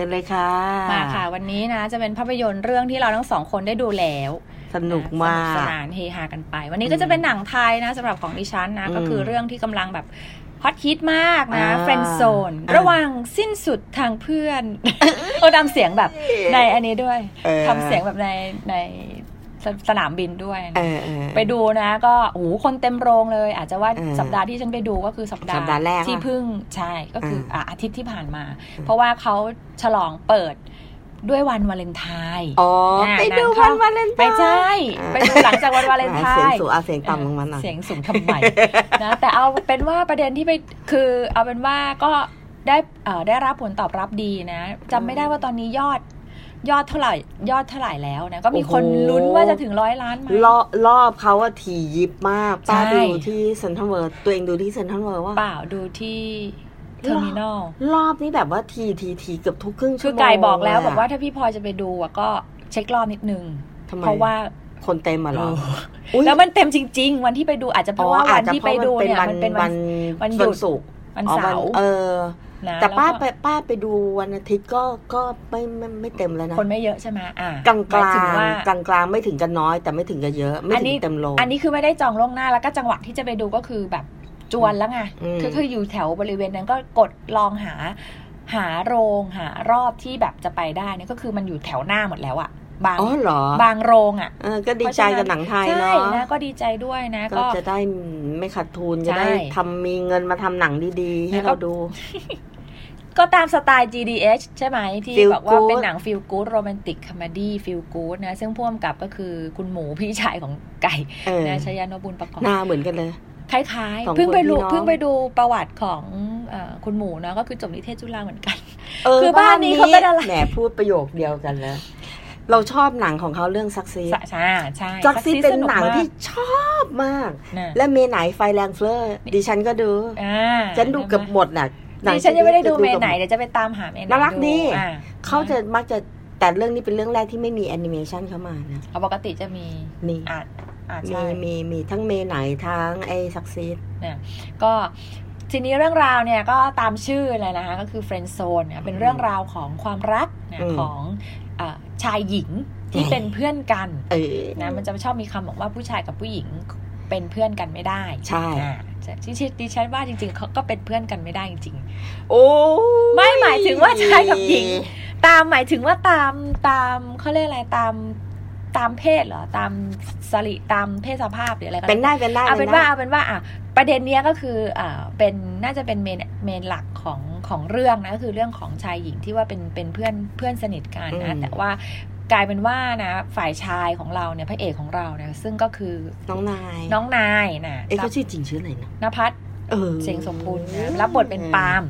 ชิญเลยค่ะ มาค่ะ วันนี้นะ จะเป็นภาพยนตร์เรื่องที่เราทั้งสองคนได้ดูแล้วสนุกมาสนุกสนานเฮฮากันไป วันนี้ก็จะเป็นหนังไทยนะสำหรับของดิฉันนะอืมก็คือเรื่องที่กำลังแบบฮอตฮิตมากนะอ่าเฟรนโซนอ่าระหว่างสิ้นสุดทางเพื่อนโอ้ดำเสียงแบบในอันนี้ด้วยเออทำเสียงแบบในใน สสนามบินด้วยเออเออไปดูนะ ก็โอ้โหคนเต็มโรงเลย อาจจะว่าเออสัปดาห์ที่ฉันไปดูก็คือสัปดาห์สัปดาห์แรกที่อะเพึ่งใช่ก็คืออ่าอะอาทิตย์ที่ผ่านมา เพราะว่าเขาฉลองเปิดด้วยวันวาเลนไทน์อ๋อน่ะไปดูหนังวัเข้านวาเลนไทน์ไปใช่อ่าไปดูหลังจากวันวาเลนไทเสียงน์สูงเอาเสียงต่ำลงมาหน่อยเสียงสูงทำไมนะแต่เอาเป็นว่าประเด็นที่ไปคือเอาเป็นว่าก็ได้เอ่อได้รับผลตอบรับดีนะจำไม่ได้ว่าตอนนี้ยอด ยอดเท่าไหร่ ยอดเท่าไหร่แล้วนะก็มีคนโอ้โหลุ้นว่าจะถึงร้อยล้านไหมรอบรอบเขาอะถี่ยิบมากป้าใช่ไปดูที่เซนทรัลเวิร์ตัวเองดูที่เซนทรัลเวิร์ว่าเปล่าดูที่เทอร์มินอลรอบนี้แบบว่าทีทีทีเกือบทุกครึ่งคืชั่อวโมงไก่บอกแล้วะบอกว่าถ้าพี่พลอยจะไปดูอะก็เช็ครอบนิดนึงทำไมเพราะว่าคนเต็มอะเหรอเออแล้วมันเต็มจริง ๆ วันที่ไปดูอาจจะเพราะว่าอ๋อวัอานจจะที่ไปดูเนี่ยมันเป็นวันวันหยุดศุกร์วันอ๋อเสาร์เออ นะแต่ป้าล้วไปก็ป้าไปดูวันอาทิตย์ก็ก็ไม่ไม่ไม่เต็มแล้วนะคนไม่เยอะใช่ไหมอะกลางกหมายลาถึงงว่ากลางกลางไม่ถึงกันน้อย แต่ไม่ถึงกันเยอะ ไม่อันถึนี้งเต็มโลอันนี้คือไม่ได้จองล่วงหน้าแล้วก็จังหวะที่จะไปดูก็คือแบบจวนแล้วไงอืมคือคืออยู่แถวบริเวณนั้นก็กดลองหา หาโรงหารอบที่แบบจะไปได้เนี่ยก็คือมันอยู่แถวหน้าหมดแล้วอะบางอ๋อเหรอบางโรงอะเออก็ดีใจกับหนังไทยใช่เนาะนะก็ดีใจด้วยนะ ก็ก็จะได้ไม่ขาดทุนใช่จะได้ทำมีเงินมาทำหนังดีๆ ให้แล้วก็เราดู ก็ตามสไตล์ GDH ใช่ไหม ที่ Feel บอกว่า good เป็นหนัง feel good romantic comedy feel good นะ ซึ่งพ่วงกับก็คือคุณหมูพี่ชายของไก่เออ นะชยานบุญประกอบ หน้าเหมือนกันเลย คล้ายสองๆเพิ่งไปดูคนพี่น้อง เพิ่งไปดูประวัติของเออคุณหมูเนาะก็คือจบนิเทศจุฬาเหมือนกันเออคือบ้านนี้เขาเป็นอะไร แหมพูดประโยคเดียวกันแล้ว เราชอบหนังของเขาเรื่องซักซีใช่ใช่ใช่ซักซี Success เป็นสกหนังมากที่ชอบมากนะและเมไหนไฟแรงเฟลอร์ดิฉันก็ดูอ่าฉันดูเกือบหมดน่ะหนั ดิฉันยังไม่ได้ดูเมนไหนกับเดี๋ยวจะไปตามหาเมนไหนน่ารักดีอ่าเขาจะมักจะแต่เรื่องนี้เป็นเรื่องแรกที่ไม่มีแอนิเมชันเข้ามานะเอาปกติจะมีมีอาจอาจมีใช่มีมีทั้งเมย์ไหนทั้งไอ้ SuckSeed เนี่ยก็ทีนี้เรื่องราวเนี่ยก็ตามชื่อเลยนะคะก็คือเฟรน d z โซนเนี่ยเป็นเรื่องราวของความรักเนี่ยของเออชายหญิงที่เป็นเพื่อนกันเออนะมันจะชอบมีคำบอกว่าผู้ชายกับผู้หญิงเป็นเพื่อนกันไม่ได้ ใช่อ่า ที่ที่ดิฉันว่าจริง ๆเขาก็เป็นเพื่อนกันไม่ได้จริงโอ้ไม่หมายถึงว่าชายกับหญิงๆตามหมายถึงว่าตามตามเขาเรียกอะไรตามตามเพศเหรอตามสริตามเพศสภาพหรืออะไรก็เป็นได้เป็นได้เอาเป็นได้ว่าเอาเป็นว่าอะประเด็นเนี้ยก็คืออ่าเป็นน่าจะเป็นเมนเมนหลักของของเรื่องนะก็คือเรื่องของชายหญิงที่ว่าเป็นเป็นเพื่อนเพื่อนสนิทกันนะแต่ว่า กลายเป็นว่านะฝ่ายชายของเราเนี่ยพระเอกของเราเนี่ยซึ่งก็คือน้องนาย น้องนายนะเอ้เขาชื่อจริงชื่ออะไรนะนภัสเออเสียงสมบูรณ์นะรับบทเป็นปาล์ม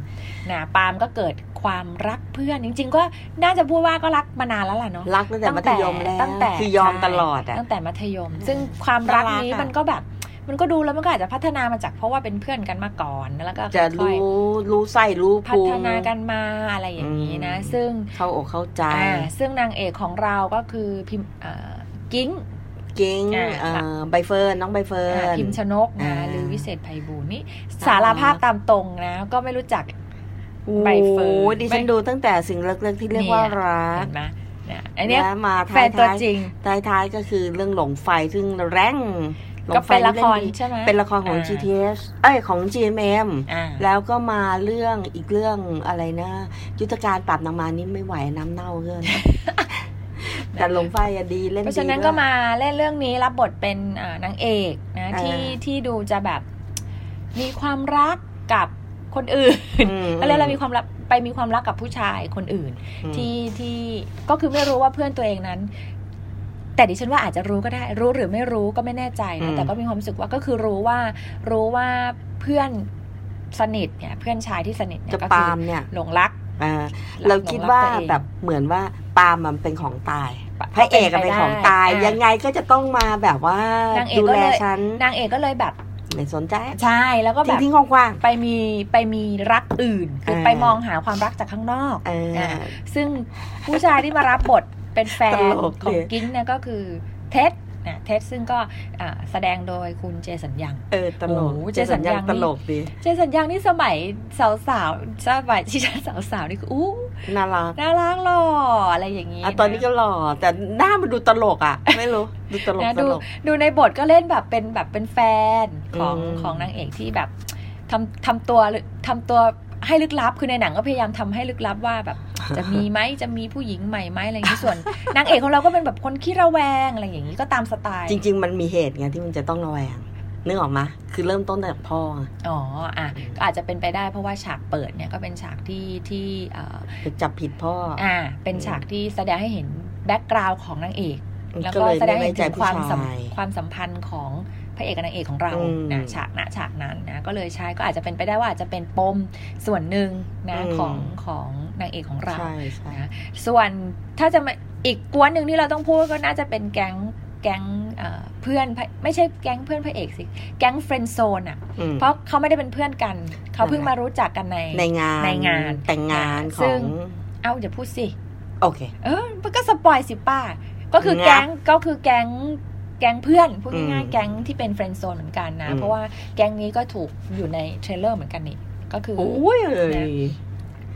นะปาล์มก็เกิดความรักเพื่อนจริง ๆ ก็น่าจะพูดว่าก็รักมานานแล้วล่ะเนาะรักตั้งแต่มัธยมแล้วตั้งแต่คือยอมใช่ตลอดอะตั้งแต่มัธยม ซึ่งความรักน่ารักนี้อะมันก็แบบ มันก็ดูแล้วมันก็อาจจะพัฒนามาจากเพราะว่าเป็นเพื่อนกันมาก่อนแล้วก็จะค่อยรู้รู้ไส้รู้ๆพัภูฒมินากันมาอะไรอย่างนี้นะอืมซึ่งเข้าอกเข้าใจอ่าซึ่งนางเอกของเราก็คือพิมเอ่อกิ้งกิ้งอ่าเอ่อใบเฟิร์นน้องใบเฟิร์อ่านพิมพ์ชนกนะอ่าหรือวิเศษไพบูลย์นี่น่าสารภาพตามตรงนะ ก็ไม่รู้จักใบเฟิร์นโอ้ดิฉันไม่ดูตั้งแต่สิ่งเล็กๆที่เรียกว่ารักเห็นไหมเนี่ยอันเนี้ยและมาแฟนตัวจริงท้ายท้ายๆก็คือเรื่องหลงไฟซึ่งแรงห ลก็งไฟเป็นละครเงดีใช่ไหมเป็นละครของอ่า GTS เอ้ยของ GMM อ่าแล้วก็มาเรื่องอีกเรื่องอะไรนะ ยุทธการปราบนางมานี่ไม่ไหวน้ำเน่าเกินแต่หลงไฟอะดีเล่นเพราะดีฉะนั้นด้วยก็มาเล่นเรื่องนี้รับบทเป็นอ่านางเอกนะอ่าที่ที่ดูจะแบบมีความรักกับคนอื่นอืมก็เรียกอะไรมีความรักไปมีความรักกับผู้ชายคนอื่นอืมที่ที่ก็คือไม่รู้ว่าเพื่อนตัวเองนั้น แต่ดิฉันว่าอาจจะรู้ก็ได้ รู้หรือไม่รู้ก็ไม่แน่ใจอืนะมแต่ก็มีความรู้สึกว่าก็คือรู้ว่า รู้ว่าเพื่อนสนิทเนี่ย เพื่อนชายที่สนิทเนี่จะยก็ปาคือล์มเนี่ยหลงรักอ่าหลงเราคิดว่าหลงรักตัวเองแบบเหมือนว่าปาล์มมันเป็นของตายก็พระเอกอะเป็นไปเป็นของตายได้อะยังไงก็จะต้องมาแบบว่านางเอกดูก็แลเลยฉันนางเอกก็เลยแบบไม่สนใจ ใช่แล้วก็แบบทิ้งๆคว้างไปมีไปมีรักอื่น คือเออไปมองหาความรักจากข้างนอกๆเอออ่าซึ่งผู้ชายที่มารับบท เป็นแฟนตลกของดิกิ้งเนี่ยก็คือเท็ดนะเท็ดซึ่งก็อ่าแสดงโดยคุณเจสันยัง เออตลกโอ้เจสันยังนี่ตลกดีเจสันยังนี่สมัยสาวๆสมัยที่ฉันสาวๆนี่คืออู้น่ารักน่ารักหล่ออะไรอย่างนี้อะตอนนี้ก็หล่อแต่หน้ามันดูตลกอะ ไม่รู้ดูตลกนะตดูลกดูในบทก็เล่นแบบเป็นแบบเป็นแฟนของอืมของนางเอกที่แบบทำทำตัวทำตัว ให้ลึกลับคือในหนังก็พยายามทำให้ลึกลับว่าแบบ จะมีไหมจะมีผู้หญิงใหม่ไหมอะไรอย่างนี้ส่วนนางเอกของเราก็เป็นแบบคนขี้ระแวงอะไรอย่างนี้ก็ตามสไตล์ จริง ๆ มันมีเหตุไงที่มันจะต้องระแวงนึกออกมาคือเริ่มต้นจากพ่อไงอ๋อ อะก็อาจจะเป็นไปได้เพราะว่าฉากเปิดเนี่ยก็เป็นฉากที่ที่เอ่อไปจับผิดพ่อออ่า เป็นฉากที่แสดงให้เห็นแบ็กกราวน์ของนางเอก แล้วก็ก็เลยแสดงไม่ให้ไว้ใจเห็นคผู้วามสัมชายความสัมพันธ์ของพ ระเอกกับนางเอกของเราอืมนะฉากนะฉากนั้นนะก็เลยใช่ก็อาจจะเป็นไปได้ว่าอาจจะเป็นปมส่วนหนึ่งนะอืมของของนางเอกของเราใช่ใช่นะส่วนถ้าจะมาอีกกวนหนึ่งที่เราต้องพูดก็น่าจะเป็นแก๊งแก๊งเอ่อเพื่อนพระไม่ใช่แก๊งเพื่อนพระเอกสิ แก๊ง friend zone อะอืมเพราะเขาไม่ได้เป็นเพื่อนกัน เขาเพิ่งมารู้จักกันในในงานในงานแต่งงานขซึ่องงเอ้าอย่าพูดสิ โอเค เออมันก็ spoil สิป้า ก็คืองับแก๊งก็คือแก๊ง แก๊งเพื่อนพูดง่ายอืมๆแก๊งที่เป็น friend zone เหมือนกันนะอืมเพราะว่าแก๊งนี้ก็ถูกอยู่ใน trailer เหมือนกันนี่ก็คือโอ้ยเอ้ย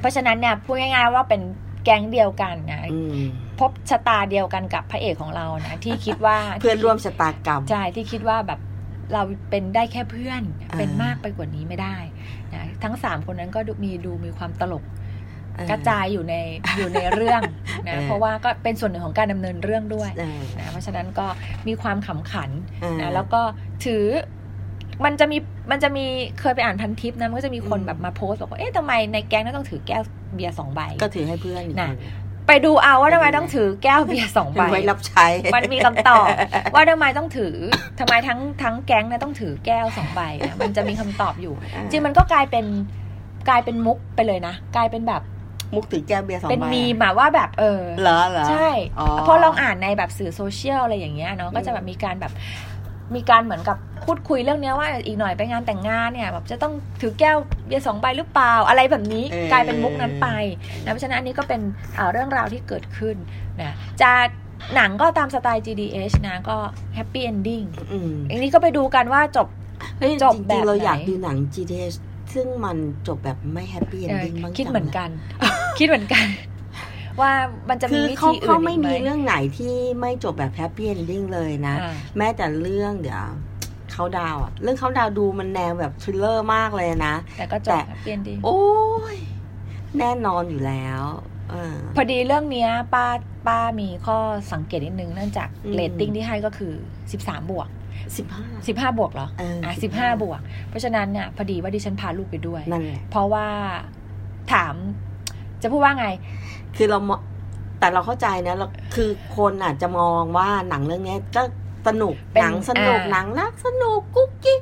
เพราะฉะนั้นเนี่ยพูดง่ายๆว่าเป็นแก๊งเดียวกันนะอืมพบชะตาเดียวกันกับพระเอกของเรานะ ที่คิดว่าเพื่อนร่วมชะตากรรมใช่ที่คิดว่าแบบเราเป็นได้แค่เพื่อนอ่าเป็นมากไปกว่านี้ไม่ได้นะทั้งสามคนนั้นก็ดูมีดูมีความตลกเออ กระจายอยู่ในอยู่ในเรื่องนะเออเพราะว่าก็เป็นส่วนหนึ่งของการดำเนินเรื่องด้วยเออนะเพราะฉะนั้นก็มีความขำขันเออนะแล้วก็ถือมันจะมีมันจะมีเคยไปอ่านพันทิปนะมันก็จะมีคนอืมแบบมาโพสต์บอกว่าเอ๊ะทำไมในแก๊งนั้นต้องถือแก้วเบียร์สองใบก็ถือให้เพื่อนอีกน่ะคนไปดูเอาว่าทำไมต้องถือแก้วเบียร์สองใบเป็นไว้รับใช้ มันมีคำตอบว่าทำไมต้องถือทำไมทั้งทั้งแก๊งเนี่ยต้องถือแก้วสองใบนะมันจะมีคำตอบอยู่ จริงมันก็กลายเป็นกลายเป็นมุกไปเลยนะ กลายเป็นแบบ มุกถือแก้วเบียร์สองใบเป็นมีมอะว่าแบบเออเหรอเหรอใช่อ๋อพอลองอ่านในแบบสื่อโซเชียลอะไรอย่างเงี้ยเนาะก็จะแบบมีการแบบมีการเหมือนกับพูดคุยเรื่องเนี้ยว่าอีกหน่อยไปงานแต่งงานเนี่ยแบบจะต้องถือแก้วเบียร์สองใบหรือเปล่า อะไรแบบนี้เออกลายเป็นมุกนั้นไปนะเพราะฉะนั้นอันนี้ก็เป็นอ่าเรื่องราวที่เกิดขึ้นนะจะหนังก็ตามสไตล์ GDH นะก็ happy ending อืมอันนี้ก็ไปดูกันว่าจบเฮ้ยจบจแบบริงๆเราไหนอยากดูหนัง GTH ซึ่งมันจบแบบไม่ happy ending เออบ้างคิดจังเหมือนกัน คิดเหมือนกัน ว่ามันจะคืมีอวิเขาธีอื่เขานไม่อีกไหมมีเรื่องไหนที่ไม่จบแบบแฮปปี้เอนดิ้งเลยนะอ่าแม้แต่เรื่องเดี๋ยวเขาดาวอะเรื่องเขาดาวดูมันแนวแบบทริลเลอร์มากเลยนะ แต่ก็จแต่บแฮปปี้เอนดิ้งโอ้ยแน่นอนอยู่แล้วเออพอดีเรื่องเนี้ยป้าป้ามีข้อสังเกตนิดนึงเนื่องจากอืมเรตติ้งที่ให้ก็คือ 13 บวก สิบห้า15บวกเหรอเอออะ15 15บวก เพราะฉะนั้นเนี่ยพอดีว่าดิฉันพาลูกไปด้วย นั่นแหละ เพราะว่าถาม จะพูดว่าไง คือเรามองแต่เราเข้าใจนะเราคือคนอาจจะมองว่าหนังเรื่องเนี้ยก็สนุกเป็นหนังสนุกอ่าหนังรักสนุกกุ๊กกิ๊ก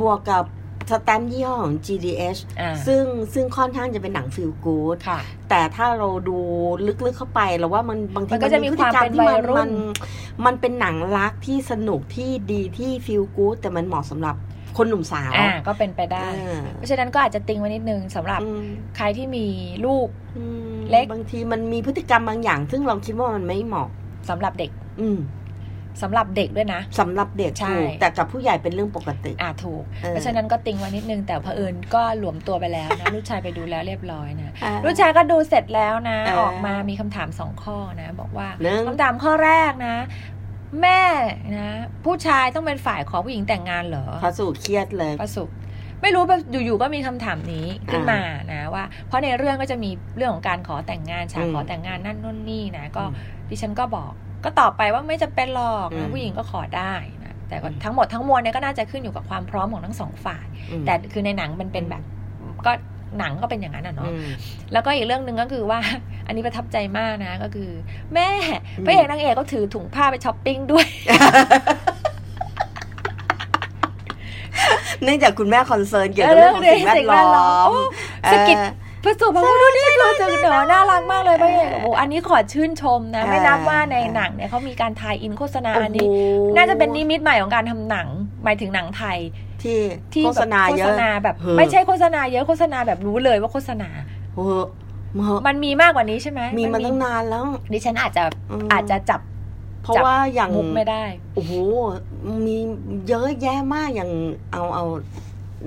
บวกกับ สแตมป์ยี่ห้อของ GDH อ่าซึ่งซึ่งค่อนข้างจะเป็นหนังฟิลกู๊ดค่ะแต่ถ้าเราดูลึกๆเข้าไปเราว่ามันบางทีมันก็จะมีพฤติกรรความเป็นที่วัยรุ่นมันมันเป็นหนังรักที่สนุกที่ดีที่ฟิลกู๊ดแต่มันเหมาะสำหรับคนหนุ่มสาวอ่าก็เป็นไปได้เออเพราะฉะนั้นก็อาจจะติงไว้นิดนึงสำหรับอืมใครที่มีลูกอืมเล็กบางทีมันมีพฤติกรรมบางอย่าง ซึ่งเราคิดว่ามันไม่เหมาะสำหรับเด็ก อืม สำหรับเด็กด้วยนะสำหรับเด็กใช่ถูกแต่กับผู้ใหญ่เป็นเรื่องปกติอ่าถูกเออเพราะฉะนั้นก็ติงไว้นิดนึงแต่เผอิญก็หลวมตัวไปแล้วนะลูกชายไปดูแล้วเรียบร้อยนะอ่าลูกชายก็ดูเสร็จแล้วนะเออออกมามีคำถามสองข้อนะ บอกว่าหนึ่งคำถามข้อแรกนะ แม่นะ ผู้ชายต้องเป็นฝ่ายขอผู้หญิงแต่งงานเหรอพระสูตรเครียดเลยประสุไม่รู้แบบอยู่ๆก็มีคำถามนี้ขึ้นมานะว่า เพราะในเรื่องก็จะมีเรื่องของการขอแต่งงานฉากอืมขอแต่งงานนั่นนู่นนี่นะก็อืมดิฉันก็บอก ก็ตอบไปว่าไม่จะเป็นหรอกอืนะมผู้หญิงก็ขอได้นะแต่ก็อืมทั้งหมดทั้งมวลเนี่ยก็น่าจะขึ้นอยู่กับความพร้อมของทั้งสองฝ่ายอืมแต่คือในหนังมันเป็นแบบก็หนังก็เป็นอย่างนั้นอะเนาะอืมแล้วก็อีกเรื่องหนึ่งก็คือว่า อันนี้ประทับใจมากนะก็คือ แม่อืมพระเอกนางเอกก็ถือถุงผ้าไปช้อปปิ้งด้วย เนื่องจากคุณแม่คอนเซิร์นเกี่ยวกับเรื่องของสิ่งแวดล้อมโสะกิด เออเพื่อสูบมาดูดิเราจะเนาะน่ารักมากเลยพระเอกโอ้โหอันนี้ขอชื่นชมนะ ไม่นับว่าในหนังเนี่ยเขามีการทายอินโฆษณาอันนี้โอ้โหน่าจะเป็นนิมิตใหม่ของการทำหนัง หมายถึงหนังไทย ที่ที่โฆแบบษณาเยโฆษอะณาแบบเออไม่ใช่โฆษณาเยอะโฆษณาแบบรู้เลยว่าโฆษณาโอ้โหเหอะมันมีมากกว่านี้ใช่ไหมมีมาตั้งนานแล้ว ดิฉันอาจจะมอาจจะจับเพราะว่าอย่างมุกไม่ได้โอ้โหมีเยอะแยะมากอย่างเอาเอา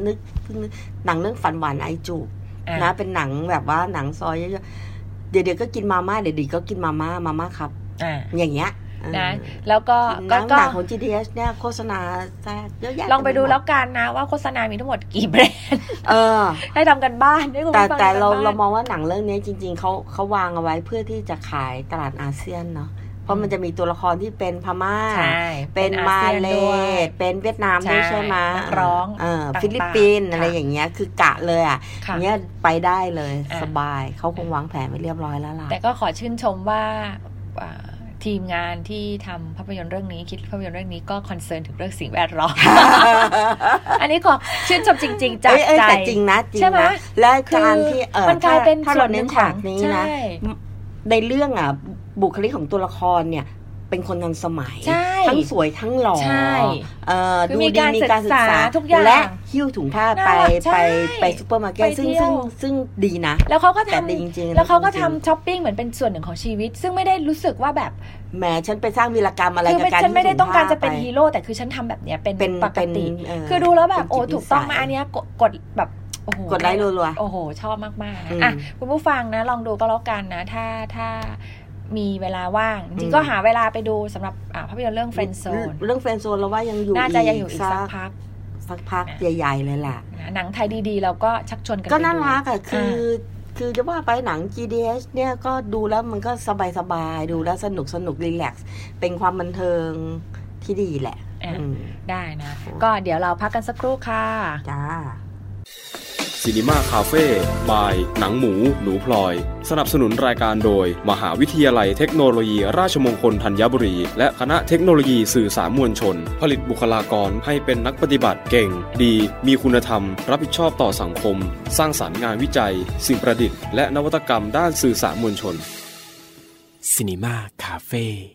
นึกนึกหนังเรื่องฝันหวานไอจูบอะ นะเป็นหนังแบบว่าหนังซอยเยอะๆเดี๋ยวเดี๋ยวก็กินมาม่าเดี๋ยวเดี๋ยวก็กินมาม่ามาม่าครับอ่าอย่างเงี้ยนะเออแล้วก็หก็นังก็หนังของ GDS เนี่ยโฆษณาแทรกเยอะแยะลองไปดูเต็มหมแล้วกันนะว่าโฆษณามีทั้งหมดกี่แบรนด์เออให้ทำกันบ้านให้คุณแต่ผู้ฟังแต่ทำกันเราบ้นเรามองว่าหนังเรื่องนี้จริง ๆเขาเขาวางเอาไว้เพื่อที่จะขายตลาดอาเซียนเนาะ เพราะมันจะมีตัวละครที่เป็นพม่าใช่เป็นอามาซียนเลด้วยเป็นเวียดนามด้วยใช่ใช่ไหมนักร้องเออต่างๆฟิลิปปินส์ค่ะอะไรอย่างเงี้ยคือกะเลยอะค่ะเนี้ยไปได้เลยอะสบายเขาคงวางแผนไว้เรียบร้อยแล้วล่ะแต่ก็ขอชื่นชมว่าอ่าทีมงานที่ทำภาพยนตร์เรื่องนี้คิดภาพยนตร์เรื่องนี้ก็คอนเซิร์นถึงเรื่องสิ่งแวดล้อม อันนี้ขอชื่นชมจริง ๆจากเอ้ยเอ้ยใจแต่จริงนะจริงใช่ไหมนะและคือการที่เออมันกลายเป็นถ้าส่เราวนหเน้นึ่นงขฉาอกงนี้ใช่นะในเรื่องอะ บุคลิกของตัวละครเนี่ยเป็นคนทันสมัยใช่ทั้งสวยทั้งหล่อใช่เอ่อคือดูมีดีการมีการศึกษาศึกษาทุกอย่างและหิ้วถุงผ้าไปน่ารักใช่ไปไปซูเปอร์มาร์เก็ตไปซึ่งเที่ยวซึ่งซึ่งดีนะ แล้วเขาก็แต่ทำดีจริงๆแล้วเขาก็จริงทำช้อปปิ้งเหมือนเป็นส่วนหนึ่งของชีวิต ซึ่งไม่ได้รู้สึกว่าแบบแหมฉันไปสร้างวีรกรรมอะไรคือกับไม่การฉันไม่ได้หิ้วต้องการจะเป็นผ้ฮีโร่แต่คือฉันทำแบบเนี้ยเป็นเป็นปกติเป็นเคือดูแล้วแบบเป็นโอ้จิตถูกต้องนิสัยมาอันเนี้ยกดกดแบบโอ้โหกดไลค์รัวๆโอ้โห ชอบมากๆอืนะมอะคุณผู้ฟังนะ ลองดูก็แล้วกันนะ ถ้าถ้า มีเวลาว่างจอืริงมๆก็หาเวลาไปดูสำหรับอ่าภาพยนตร์เรื่อง Friend Zone เรื่องเฟรนด์โซนเราว่ายังอยู่น่าจะยังอยู่อีกสักพักสักพักใหญ่ ๆ เลยล่ะนะหนังไทยดีๆ เราก็ชักชวนกันก็ไปน่าดูรักอะคือาคือจะว่าไปหนัง GDS เนี่ยก็ดูแล้วมันก็สบายสบายๆดูแล้วสนุกสนุกรีแลกซ์เป็นความบันเทิงที่ดีแหละอะอืมได้นะ ก็เดี๋ยวเราพักกันสักครู่ค่ะ จ้า ซีนีมาคาเฟ่บาย หนังหมู หนูพลอย สนับสนุนรายการโดย มหาวิทยาลัยเทคโนโลยี ราชมงคลธัญบุรี และคณะเทคโนโลยีสื่อสารมวลชน ผลิตบุคลากรให้เป็นนักปฏิบัติเก่ง ดี มีคุณธรรม รับผิดชอบต่อสังคม สร้างสารรค์งานวิจัย สิ่งประดิษฐ์และนวัตกรรมด้านสื่อสารมวลชน Cinema Cafe